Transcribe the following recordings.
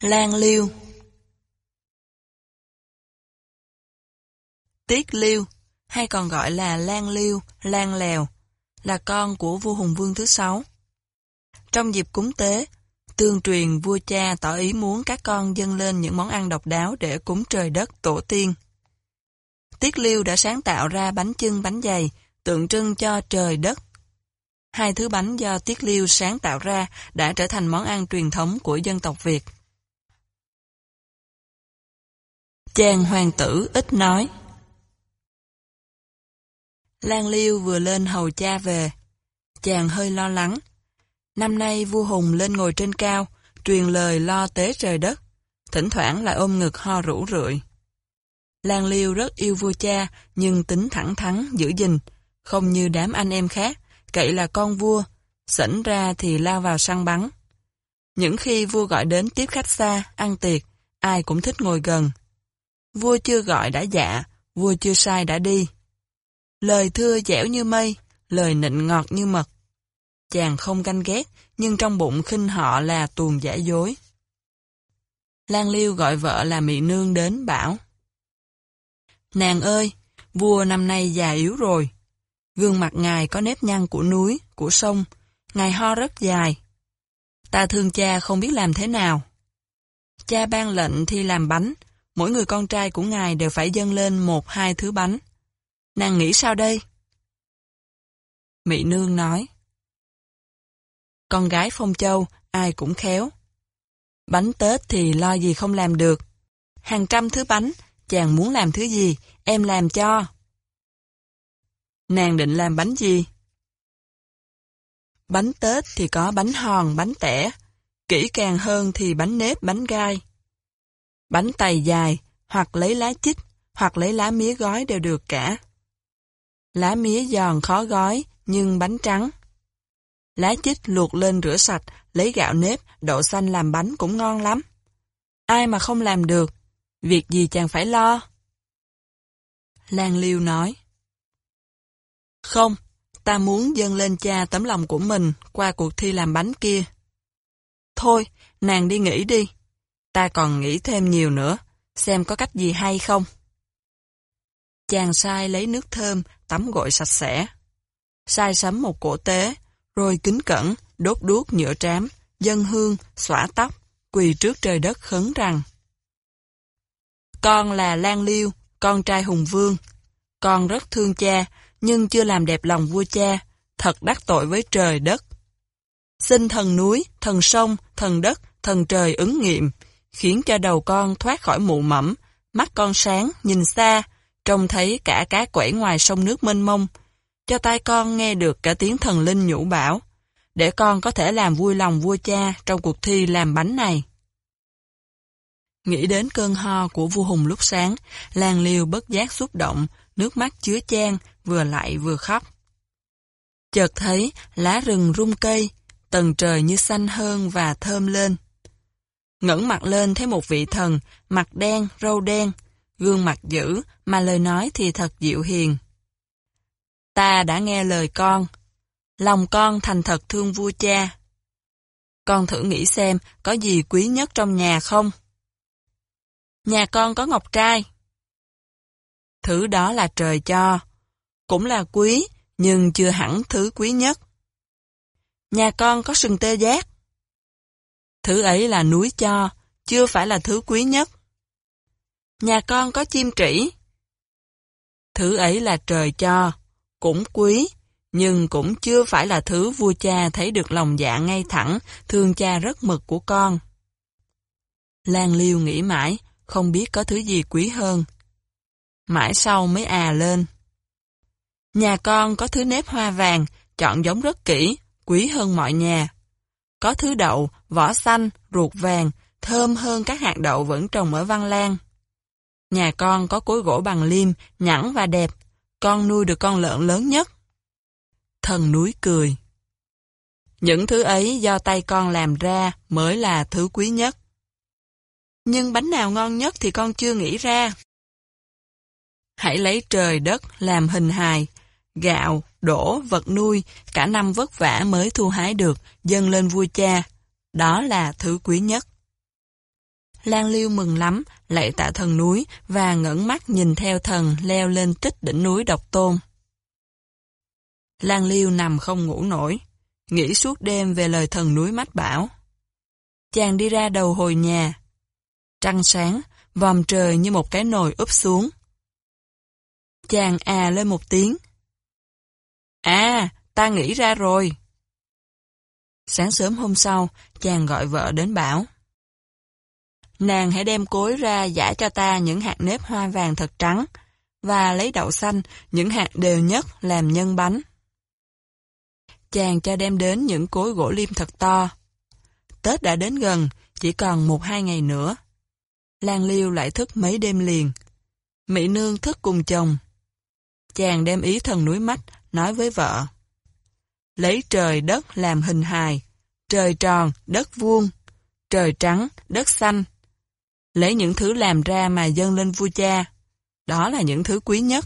Lan Liêu Tiết Liêu, hay còn gọi là Lan Liêu, Lan Lèo, là con của vua Hùng Vương thứ sáu. Trong dịp cúng tế, tương truyền vua cha tỏ ý muốn các con dâng lên những món ăn độc đáo để cúng trời đất tổ tiên. Tiết Liêu đã sáng tạo ra bánh chưng bánh dày, tượng trưng cho trời đất. Hai thứ bánh do Tiết Liêu sáng tạo ra đã trở thành món ăn truyền thống của dân tộc Việt. Chàng hoàng tử ít nói Lan Liêu vừa lên hầu cha về. Chàng hơi lo lắng. Năm nay vua Hùng lên ngồi trên cao, truyền lời lo tế trời đất. Thỉnh thoảng lại ôm ngực ho rũ rượi. Lan Liêu rất yêu vua cha, nhưng tính thẳng thắn, giữ gìn. Không như đám anh em khác, cậy là con vua, sẵn ra thì lao vào săn bắn. Những khi vua gọi đến tiếp khách xa, ăn tiệc, ai cũng thích ngồi gần. Vua chưa gọi đã dạ, vua chưa sai đã đi. Lời thưa dẻo như mây, lời nịnh ngọt như mật. Chàng không ganh ghét, nhưng trong bụng khinh họ là tuồng giả dối. Lan Liêu gọi vợ là Mỹ Nương đến bảo. Nàng ơi, vua năm nay già yếu rồi. Gương mặt ngài có nếp nhăn của núi, của sông, ngài ho rất dài. Ta thương cha không biết làm thế nào. Cha ban lệnh thi làm bánh, mỗi người con trai của ngài đều phải dâng lên một hai thứ bánh. Nàng nghĩ sao đây? Mỹ Nương nói. Con gái Phong Châu, ai cũng khéo. Bánh Tết thì lo gì không làm được. Hàng trăm thứ bánh, chàng muốn làm thứ gì, em làm cho. Nàng định làm bánh gì? Bánh Tết thì có bánh hòn, bánh tẻ. Kỹ càng hơn thì bánh nếp, bánh gai. Bánh tay dài, hoặc lấy lá chích, hoặc lấy lá mía gói đều được cả. Lá mía giòn khó gói, nhưng bánh trắng. Lá chích luộc lên rửa sạch, lấy gạo nếp, đậu xanh làm bánh cũng ngon lắm. Ai mà không làm được, việc gì chàng phải lo. Lan Liêu nói. Không, ta muốn dâng lên cha tấm lòng của mình qua cuộc thi làm bánh kia. Thôi, nàng đi nghỉ đi. Ta còn nghĩ thêm nhiều nữa, xem có cách gì hay không. Chàng sai lấy nước thơm, tắm gội sạch sẽ. Sai sắm một cổ tế, rồi kính cẩn, đốt đuốc nhựa trám, dân hương, xõa tóc, quỳ trước trời đất khấn rằng Con là Lan Liêu, con trai Hùng Vương. Con rất thương cha, nhưng chưa làm đẹp lòng vua cha, thật đắc tội với trời đất. Xin thần núi, thần sông, thần đất, thần trời ứng nghiệm, khiến cho đầu con thoát khỏi mụ mẫm, mắt con sáng, nhìn xa, trông thấy cả cá quẩy ngoài sông nước mênh mông, cho tai con nghe được cả tiếng thần linh nhũ bảo, để con có thể làm vui lòng vua cha trong cuộc thi làm bánh này. Nghĩ đến cơn ho của vua Hùng lúc sáng, Lan Liêu bất giác xúc động, nước mắt chứa chan, vừa lại vừa khóc. Chợt thấy lá rừng rung cây, tầng trời như xanh hơn và thơm lên ngẩng mặt lên thấy một vị thần, mặt đen, râu đen, gương mặt dữ, mà lời nói thì thật dịu hiền. Ta đã nghe lời con, lòng con thành thật thương vua cha. Con thử nghĩ xem có gì quý nhất trong nhà không? Nhà con có ngọc trai. Thứ đó là trời cho, cũng là quý, nhưng chưa hẳn thứ quý nhất. Nhà con có sừng tê giác. Thứ ấy là núi cho, chưa phải là thứ quý nhất. Nhà con có chim trĩ. Thứ ấy là trời cho, cũng quý, nhưng cũng chưa phải là thứ vua cha thấy được lòng dạ ngay thẳng, thương cha rất mực của con. Lan Liêu nghĩ mãi, không biết có thứ gì quý hơn. Mãi sau mới à lên. Nhà con có thứ nếp hoa vàng, chọn giống rất kỹ, quý hơn mọi nhà. Có thứ đậu, vỏ xanh, ruột vàng, thơm hơn các hạt đậu vẫn trồng ở Văn Lan. Nhà con có cối gỗ bằng liêm, nhẵn và đẹp. Con nuôi được con lợn lớn nhất. Thần núi cười. Những thứ ấy do tay con làm ra mới là thứ quý nhất. Nhưng bánh nào ngon nhất thì con chưa nghĩ ra. Hãy lấy trời đất làm hình hài, gạo, đổ, vật nuôi, cả năm vất vả mới thu hái được, dâng lên vua cha. Đó là thứ quý nhất. Lan Liêu mừng lắm, lạy tạ thần núi và ngẩng mắt nhìn theo thần leo lên tích đỉnh núi độc tôn. Lan Liêu nằm không ngủ nổi, nghĩ suốt đêm về lời thần núi mách bảo. Chàng đi ra đầu hồi nhà. Trăng sáng, vòm trời như một cái nồi úp xuống. Chàng à lên một tiếng. À, ta nghĩ ra rồi. Sáng sớm hôm sau, chàng gọi vợ đến bảo. Nàng hãy đem cối ra giải cho ta những hạt nếp hoa vàng thật trắng, và lấy đậu xanh, những hạt đều nhất làm nhân bánh. Chàng cho đem đến những cối gỗ lim thật to. Tết đã đến gần, chỉ còn một hai ngày nữa. Lan Liêu lại thức mấy đêm liền. Mỹ Nương thức cùng chồng. Chàng đem ý thần núi mắt, nói với vợ. Lấy trời đất làm hình hài, trời tròn, đất vuông, trời trắng, đất xanh. Lấy những thứ làm ra mà dâng lên vua cha. Đó là những thứ quý nhất.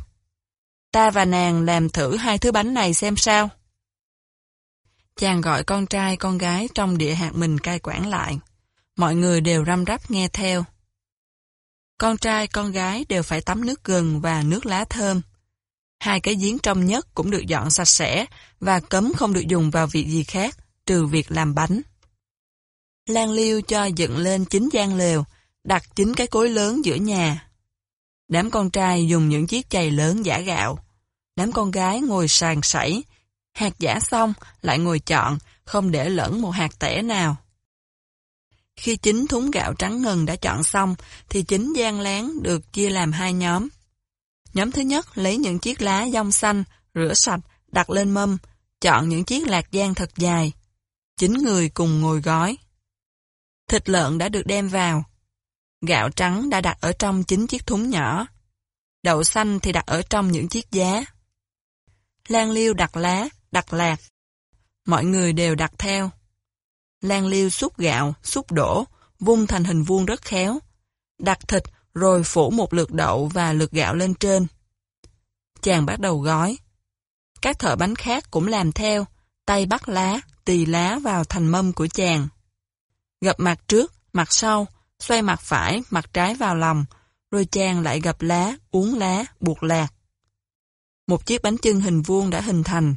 Ta và nàng làm thử hai thứ bánh này xem sao. Chàng gọi con trai con gái trong địa hạt mình cai quản lại. Mọi người đều răm rắp nghe theo. Con trai con gái đều phải tắm nước gừng và nước lá thơm. Hai cái giếng trong nhất cũng được dọn sạch sẽ và cấm không được dùng vào việc gì khác, trừ việc làm bánh. Lan Liêu cho dựng lên chín gian lều, đặt chín cái cối lớn giữa nhà. Đám con trai dùng những chiếc chày lớn giả gạo. Đám con gái ngồi sàn sảy, hạt giả xong lại ngồi chọn, không để lẫn một hạt tẻ nào. Khi chín thúng gạo trắng ngần đã chọn xong, thì chín gian láng được chia làm hai nhóm. Nhóm thứ nhất lấy những chiếc lá dông xanh, rửa sạch, đặt lên mâm, chọn những chiếc lạc giang thật dài. Chín người cùng ngồi gói. Thịt lợn đã được đem vào. Gạo trắng đã đặt ở trong chín chiếc thúng nhỏ. Đậu xanh thì đặt ở trong những chiếc giá. Lan liêu đặt lá, đặt lạc. Mọi người đều đặt theo. Lan liêu xúc gạo, xúc đổ, vung thành hình vuông rất khéo. Đặt thịt rồi phủ một lượt đậu và lượt gạo lên trên. Chàng bắt đầu gói. Các thợ bánh khác cũng làm theo, tay bắt lá, tì lá vào thành mâm của chàng. Gập mặt trước, mặt sau, xoay mặt phải, mặt trái vào lòng, rồi chàng lại gập lá, uống lá, buộc lạc. Một chiếc bánh chưng hình vuông đã hình thành.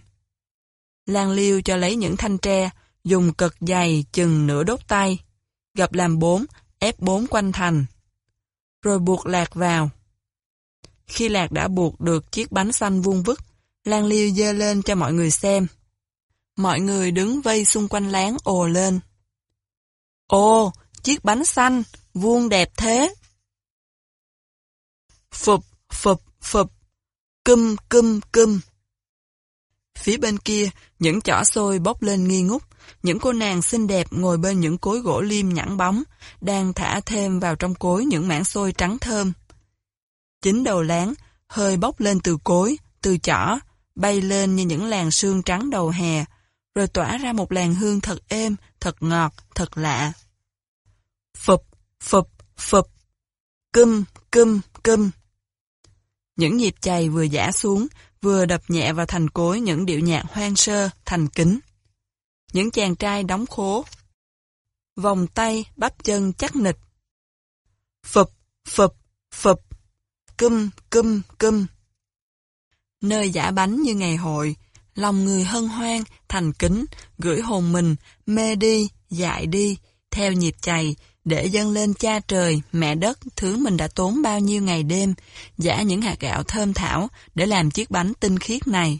Lan liêu cho lấy những thanh tre, dùng cực dày chừng nửa đốt tay, gập làm bốn, ép bốn quanh thành rồi buộc lạc vào. Khi lạc đã buộc được chiếc bánh xanh vuông vức, Lan Liêu dơ lên cho mọi người xem. Mọi người đứng vây xung quanh láng ồ lên. Ồ, chiếc bánh xanh, vuông đẹp thế. Phụp, phụp, phụp, câm, câm, câm. Phía bên kia, những chỏ xôi bốc lên nghi ngút, những cô nàng xinh đẹp ngồi bên những cối gỗ liêm nhẵn bóng, đang thả thêm vào trong cối những mảng xôi trắng thơm. Chính đầu láng, hơi bốc lên từ cối, từ chỏ, bay lên như những làn sương trắng đầu hè, rồi tỏa ra một làn hương thật êm, thật ngọt, thật lạ. Phụp, phụp, phụp, câm, câm, câm. Những nhịp chày vừa giả xuống, vừa đập nhẹ vào thành cối những điệu nhạc hoang sơ, thành kính. Những chàng trai đóng khố. Vòng tay, bắp chân chắc nịch. Phụp, phụp, phụp. Câm, câm, câm. Nơi giả bánh như ngày hội, lòng người hân hoan, thành kính, gửi hồn mình, mê đi, dại đi, theo nhịp chày, để dâng lên cha trời, mẹ đất, thứ mình đã tốn bao nhiêu ngày đêm, giả những hạt gạo thơm thảo để làm chiếc bánh tinh khiết này.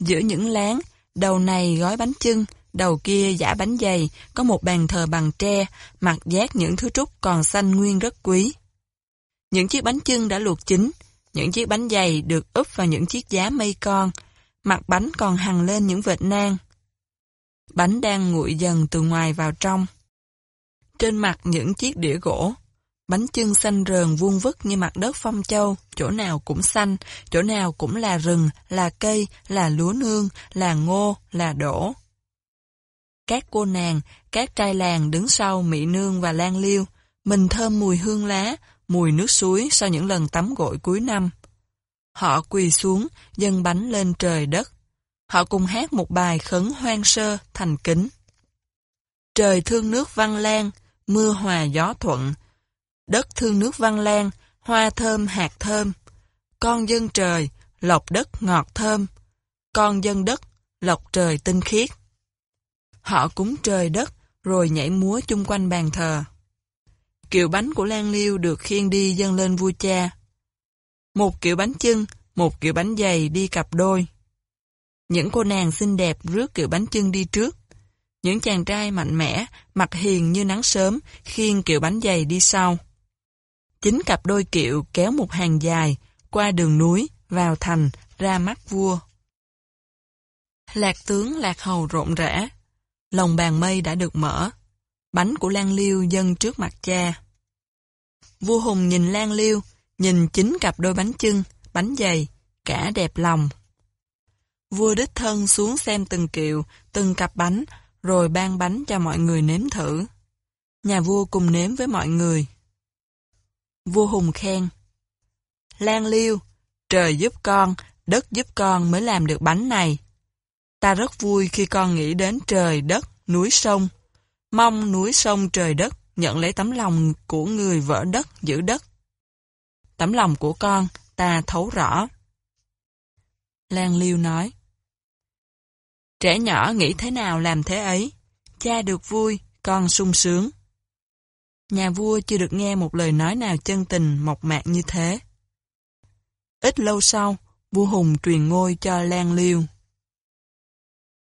Giữa những láng, đầu này gói bánh chưng, đầu kia giả bánh dày, có một bàn thờ bằng tre, mặt giác những thứ trúc còn xanh nguyên rất quý. Những chiếc bánh chưng đã luộc chín, những chiếc bánh dày được úp vào những chiếc giá mây con, mặt bánh còn hằng lên những vệt nang. Bánh đang nguội dần từ ngoài vào trong. Trên mặt những chiếc đĩa gỗ, bánh chưng xanh rờn vuông vức như mặt đất phong châu, chỗ nào cũng xanh, chỗ nào cũng là rừng, là cây, là lúa nương, là ngô, là đổ. Các cô nàng, các trai làng đứng sau Mỹ Nương và Lan Liêu, mình thơm mùi hương lá, mùi nước suối sau những lần tắm gội cuối năm. Họ quỳ xuống, dâng bánh lên trời đất. Họ cùng hát một bài khấn hoang sơ, thành kính. Trời thương nước văn lan, mưa hòa gió thuận. Đất thương nước văn lan, hoa thơm hạt thơm. Con dân trời, lộc đất ngọt thơm. Con dân đất, lộc trời tinh khiết. Họ cúng trời đất, rồi nhảy múa chung quanh bàn thờ. Kiệu bánh của Lan Liêu được khiêng đi dâng lên vua cha. Một kiểu bánh chưng, một kiểu bánh dày đi cặp đôi. Những cô nàng xinh đẹp rước kiểu bánh chưng đi trước. Những chàng trai mạnh mẽ, mặt hiền như nắng sớm, khiêng kiểu bánh dày đi sau. Chính cặp đôi kiệu kéo một hàng dài, qua đường núi, vào thành, ra mắt vua. Lạc tướng lạc hầu rộn rã. Lòng bàn mây đã được mở. Bánh của Lan Liêu dâng trước mặt cha. Vua Hùng nhìn Lan Liêu, nhìn chính cặp đôi bánh chưng, bánh dày, cả đẹp lòng. Vua đích thân xuống xem từng kiệu, từng cặp bánh, rồi ban bánh cho mọi người nếm thử. Nhà vua cùng nếm với mọi người. Vua Hùng khen. Lan Liêu, trời giúp con, đất giúp con mới làm được bánh này. Ta rất vui khi con nghĩ đến trời, đất, núi sông. Mong núi sông trời đất nhận lấy tấm lòng của người vỡ đất giữ đất. Tấm lòng của con ta thấu rõ. Lan Liêu nói. Trẻ nhỏ nghĩ thế nào làm thế ấy. Cha được vui, con sung sướng. Nhà vua chưa được nghe một lời nói nào chân tình mộc mạc như thế. Ít lâu sau, vua Hùng truyền ngôi cho Lan Liêu.